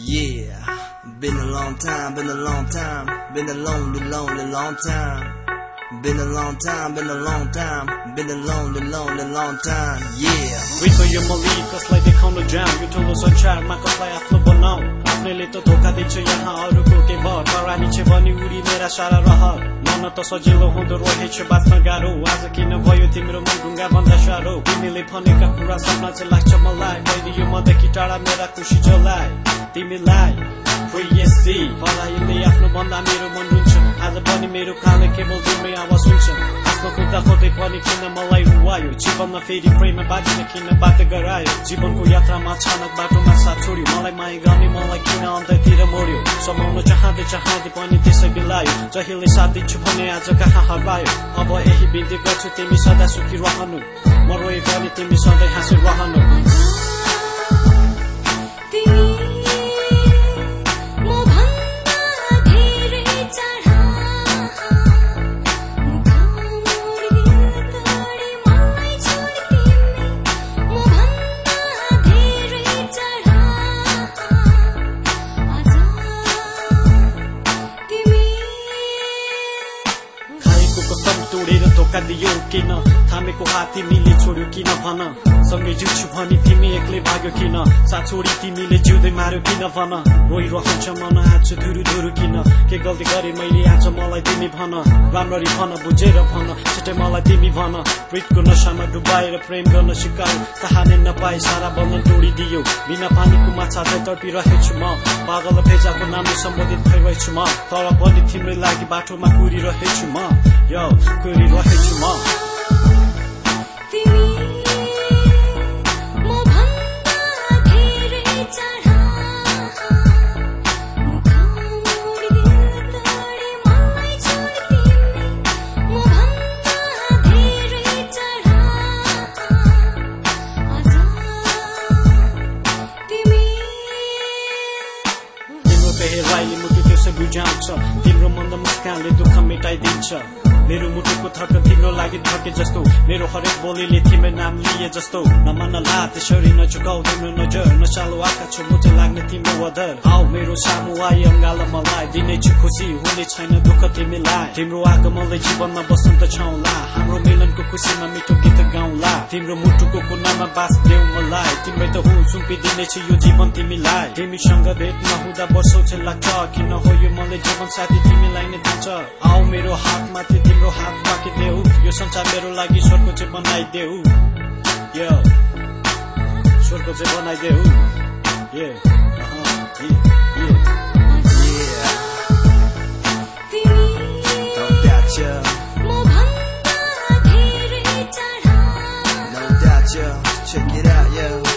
Yeah, been a long time, been a long time, been a lonely, lonely, long time. Been a long time, been a long time, been a lonely, lonely, long time. Yeah. Vicco यो मली कसलाई देखाउनु जाम यो ठुलो संसारमा कसलाई आफ्नो बनाऊ आफ्नैले त धोका दिन्छ यहाँ अरूको के भर करानी छ भने उडी मेरा सारा रहर मन त सजिलो हुँदो रहेछ बाँच्न गाह्रो आज किन भयो तिम्रो तिमीले भनेका कुरा सपना चाहिँ लाग्छ मलाई मेरा खुसी जलाए तिमीलाई आज पनि मेरो कान केवल तिम्रै आवाज हुन्छ आफ्नो कुर्ता खोज्दै पनि किन मलाई रुवायो जीवनमा फेरि प्रेम बाजिन किन बात गरायो जीवनको यात्रामा अचानक बाटोमा साथ छोड्यो मलाई माया गर्ने मलाई किन अन्ततिर मोड्यो समाउन चाहँदै चाहँदै पनि त्यसै बिलायो जहिले साथ दिन्छु भने आज कहाँ हरायो अब यही बिन्ती गर्छु तिमी सदा सुखी रहनु म रोए पनि तिमी सधैँ हाँसी रहनु धोका दियो किन थामेको हात तिमीले छोड्यो किन भन? सँगै जिउँछु भनी तिमी एक्लै भाग्यो किन? साथ छोडी तिमीले जिउँदै मार्यो किन भन? रोइरहन्छ मन आज धुरु धुरु किन? के गल्ती गरे मैले आज मलाई तिमी भन? राम्ररी भन बुझेर भन छिटै मलाई तिमी भन? प्रीतको नसामा डुबाएर प्रेम गर्न सिकायो कहानी नपाए सारा बन्धन तोडिदियो। बिना पानीको माछा चाहिँ तडपिरहेछु म। पागल भेजाको नामले सम्बोधित भइरहेछु म। तर पनि तिम्रै लागि बाटोमा कुरिरहेछु म। चढा अझ तिमी तिम्रो पेहेराइले मुटु त्यसै बुझाउँछ तिम्रो मन्द मुस्कानले दुःख मेटाइदिन्छ मेरो मुटुको थर्क तिम्रो लागि थके जस्तो। मेरो हरेक बोलीले तिम्रो नाम लिए जस्तो। नमन ला त्यसरी नझुकाउ तिम्रो नजर नसालो आँखा छु मुटु लाग्ने तिम्रो वदर आऊ मेरो सामु आइ अङ्गाल मलाई। दिनेछु खुसी हुने छैन दुःख तिमीलाई। तिम्रो आगमनले जीवनमा बसन्त छाउला। हाम्रो मिलनको खुसीमा मिठो गीत गाउँला तिम्रो मुटुको कुनामा बास देऊ मलाई तिम्रै त हुँ सुम्पिदिनेछु यो जीवन तिमीलाई। तिमीसँग भेट नहुँदा वर्षौ चाहिँ लाग्छ किन हो यो मलाई जीवन साथी तिमीलाई नै दिन्छ? आऊ मेरो हातमाथि तिम्रो हात राखिदेऊ यो संसार मेरो लागि स्वर्ग चाहिँ बनाइदेऊ। यो स्वर्ग चाहिँ बनाइदेऊ। Yeah. check it out, yo.